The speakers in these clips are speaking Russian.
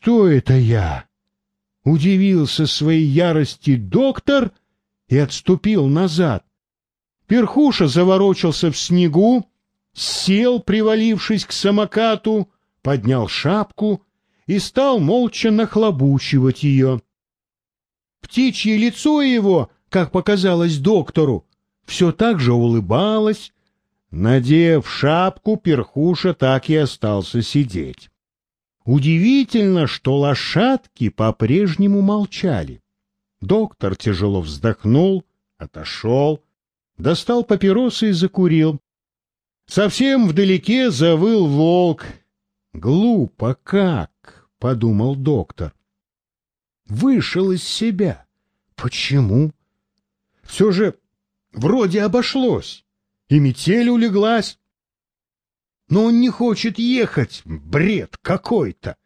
что это я? Удивился своей ярости доктор и отступил назад. Перхуша заворочился в снегу, сел, привалившись к самокату, поднял шапку и стал молча нахлобучивать ее. Птичье лицо его, как показалось доктору, все так же улыбалось. Надев шапку, перхуша так и остался сидеть. Удивительно, что лошадки по-прежнему молчали. Доктор тяжело вздохнул, отошел, достал папиросы и закурил. Совсем вдалеке завыл волк. «Глупо как!» — подумал доктор. Вышел из себя. Почему? Все же вроде обошлось, и метель улеглась. Но он не хочет ехать, бред какой-то.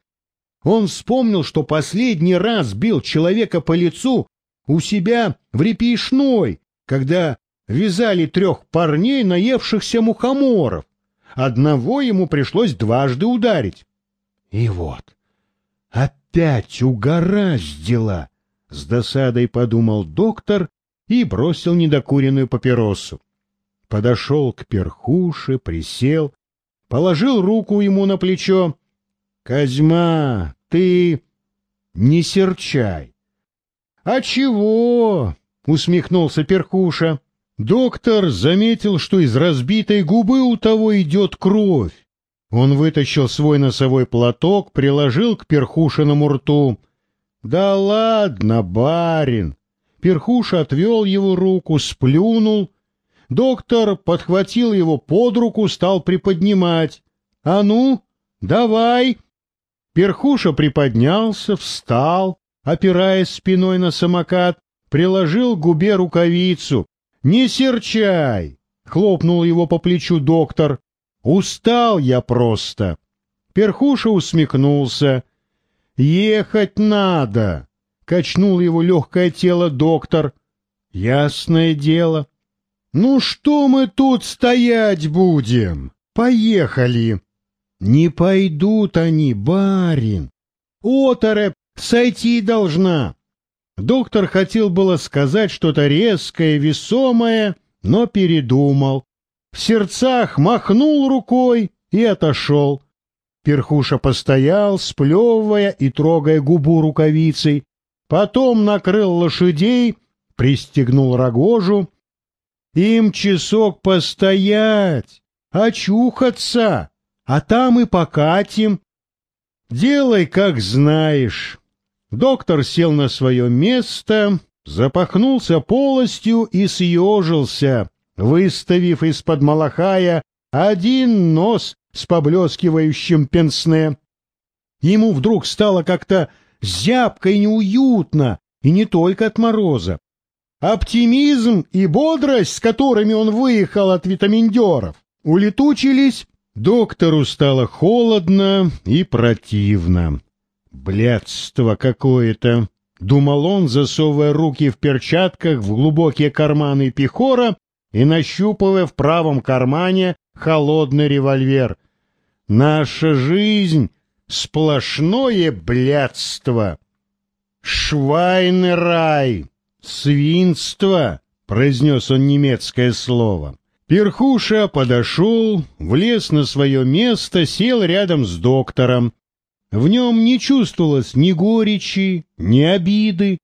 Он вспомнил, что последний раз бил человека по лицу у себя в Репишной, когда вязали трех парней, наевшихся мухоморов. Одного ему пришлось дважды ударить. И вот, опять угораздило, — с досадой подумал доктор и бросил недокуренную папиросу. Подошел к перхуше, присел, положил руку ему на плечо. — Козьма, ты не серчай. — А чего? — усмехнулся перхуша. Доктор заметил, что из разбитой губы у того идет кровь. Он вытащил свой носовой платок, приложил к перхушиному рту. — Да ладно, барин! Перхуша отвел его руку, сплюнул. Доктор подхватил его под руку, стал приподнимать. — А ну, давай! Перхуша приподнялся, встал, опираясь спиной на самокат, приложил к губе рукавицу, «Не серчай!» — хлопнул его по плечу доктор. «Устал я просто!» Перхуша усмехнулся. «Ехать надо!» — качнул его легкое тело доктор. «Ясное дело. Ну что мы тут стоять будем? Поехали!» «Не пойдут они, барин! Отореп сойти должна!» Доктор хотел было сказать что-то резкое, весомое, но передумал. В сердцах махнул рукой и отошел. Перхуша постоял, сплевывая и трогая губу рукавицей, потом накрыл лошадей, пристегнул рогожу. Им часок постоять, очухаться, а там и покатим. Делай, как знаешь. Доктор сел на свое место, запахнулся полостью и съежился, выставив из-под малахая один нос с поблескивающим пенсне. Ему вдруг стало как-то зябко и неуютно, и не только от мороза. Оптимизм и бодрость, с которыми он выехал от витаминдеров, улетучились, доктору стало холодно и противно. Блядство какое-то, — думал он, засовывая руки в перчатках в глубокие карманы пехора и нащупывая в правом кармане холодный револьвер. Наша жизнь — сплошное блядство. «Швайный рай! Свинство!» — произнес он немецкое слово. Перхуша подошел, влез на свое место, сел рядом с доктором, в нем не чувствовалось ни горечи, ни обиды,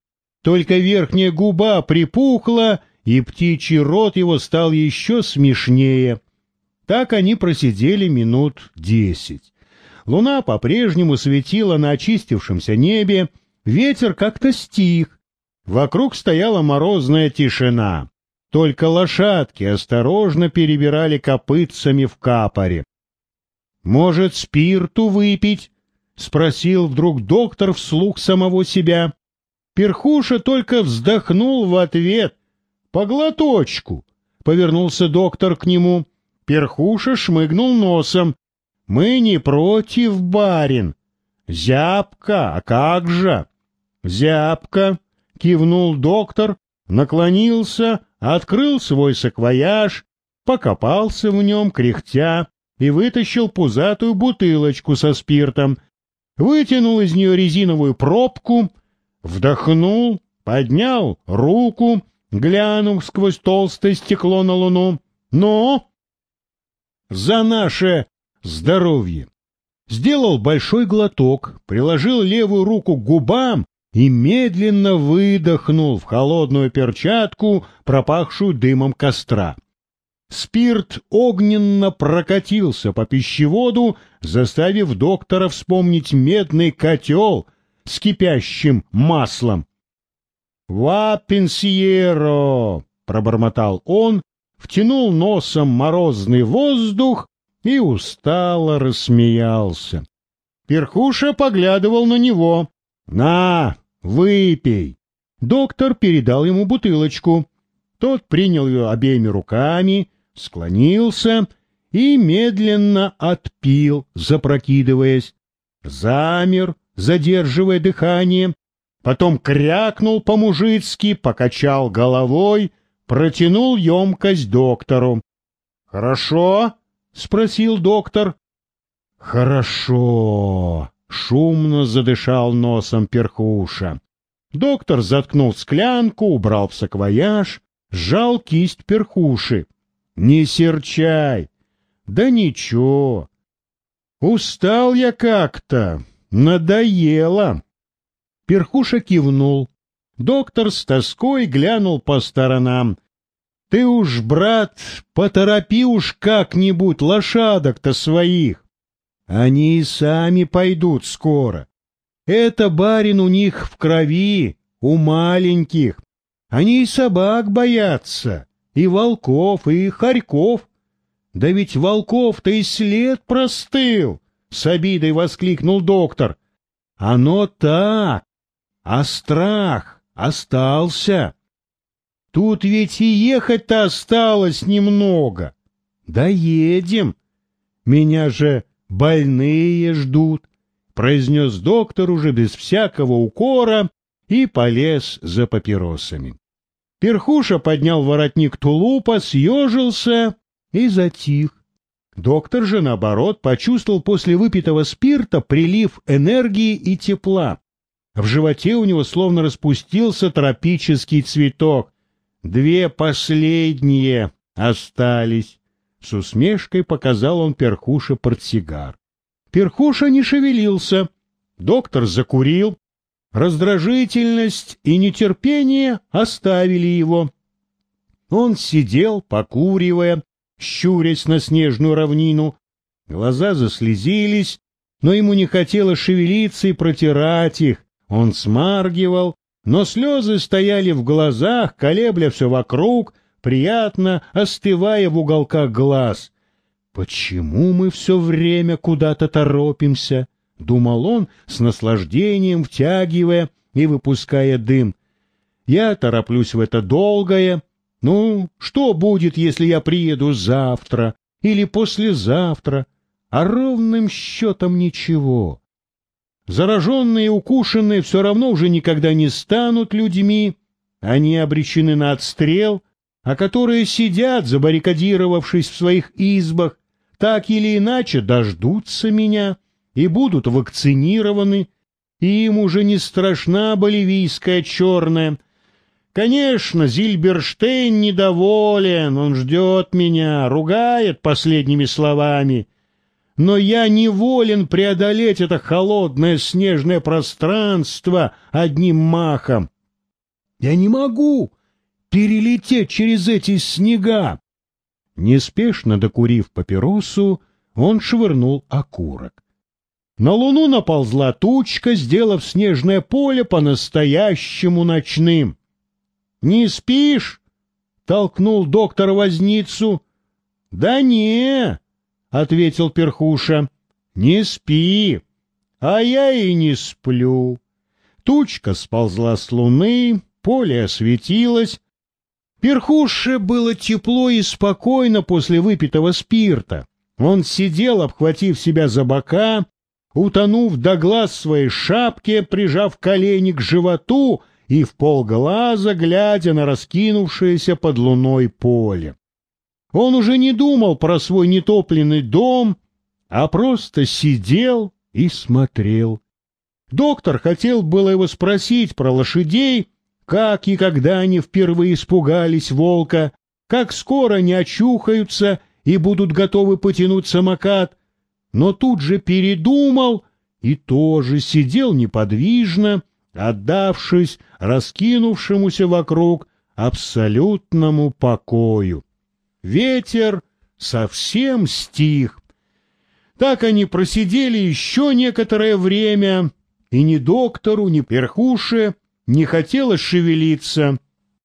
только верхняя губа припухла, и птичий рот его стал еще смешнее. Так они просидели минут десять. Луна по-прежнему светила на очистившемся небе, ветер как-то стих. Вокруг стояла морозная тишина. Только лошадки осторожно перебирали копытцами в капоре. «Может, спирту выпить?» — спросил вдруг доктор вслух самого себя. Перхуша только вздохнул в ответ. «По глоточку!» — повернулся доктор к нему. Перхуша шмыгнул носом. «Мы не против, барин!» «Зябка, а как же?» «Зябка!» — кивнул доктор, наклонился, открыл свой саквояж, покопался в нем, кряхтя, и вытащил пузатую бутылочку со спиртом — вытянул из нее резиновую пробку, вдохнул, поднял руку, глянув сквозь толстое стекло на луну. «Но!» «За наше здоровье!» Сделал большой глоток, приложил левую руку к губам и медленно выдохнул в холодную перчатку, пропахшую дымом костра. Спирт огненно прокатился по пищеводу, заставив доктора вспомнить медный котел с кипящим маслом. «Ва пенсиеро!» — пробормотал он, втянул носом морозный воздух и устало рассмеялся. Перхуша поглядывал на него. «На, выпей!» Доктор передал ему бутылочку. Тот принял ее обеими руками, склонился и медленно отпил, запрокидываясь. Замер, задерживая дыхание, потом крякнул по-мужицки, покачал головой, протянул емкость доктору. — Хорошо? — спросил доктор. — Хорошо. Шумно задышал носом перхуша. Доктор заткнул склянку, убрал в саквояж, сжал кисть перхуши. Не серчай. Да ничего. Устал я как-то. Надоело. Перхуша кивнул. Доктор с тоской глянул по сторонам. Ты уж, брат, поторопи уж как-нибудь лошадок-то своих. Они и сами пойдут скоро. Это барин у них в крови, у маленьких. Они и собак боятся и волков, и хорьков. Да ведь волков-то и след простыл, — с обидой воскликнул доктор. Оно так, а страх остался. Тут ведь и ехать-то осталось немного. Да едем. Меня же больные ждут, — произнес доктор уже без всякого укора и полез за папиросами. Перхуша поднял воротник тулупа, съежился и затих. Доктор же, наоборот, почувствовал после выпитого спирта прилив энергии и тепла. В животе у него словно распустился тропический цветок. Две последние остались. С усмешкой показал он Перхуше портсигар. Перхуша не шевелился. Доктор закурил, Раздражительность и нетерпение оставили его. Он сидел, покуривая, щурясь на снежную равнину. Глаза заслезились, но ему не хотелось шевелиться и протирать их. Он смаргивал, но слезы стояли в глазах, колебля все вокруг, приятно остывая в уголках глаз. Почему мы все время куда-то торопимся? — думал он с наслаждением, втягивая и выпуская дым. «Я тороплюсь в это долгое. Ну, что будет, если я приеду завтра или послезавтра? А ровным счетом ничего. Зараженные и укушенные все равно уже никогда не станут людьми. Они обречены на отстрел, а которые сидят, забаррикадировавшись в своих избах, так или иначе дождутся меня» и будут вакцинированы, и им уже не страшна боливийская черная. Конечно, Зильберштейн недоволен, он ждет меня, ругает последними словами. Но я не волен преодолеть это холодное снежное пространство одним махом. Я не могу перелететь через эти снега. Неспешно докурив папиросу, он швырнул окурок. На луну наползла тучка, сделав снежное поле по-настоящему ночным. — Не спишь? — толкнул доктор возницу. — Да не, — ответил перхуша, — не спи. А я и не сплю. Тучка сползла с луны, поле осветилось. Перхуше было тепло и спокойно после выпитого спирта. Он сидел, обхватив себя за бока, утонув до глаз своей шапке, прижав колени к животу и в полглаза глядя на раскинувшееся под луной поле. Он уже не думал про свой нетопленный дом, а просто сидел и смотрел Доктор хотел было его спросить про лошадей, как и когда они впервые испугались волка, как скоро они очухаются и будут готовы потянуть самокат, но тут же передумал и тоже сидел неподвижно, отдавшись раскинувшемуся вокруг абсолютному покою. Ветер совсем стих. Так они просидели еще некоторое время, и ни доктору, ни перхуше не хотелось шевелиться —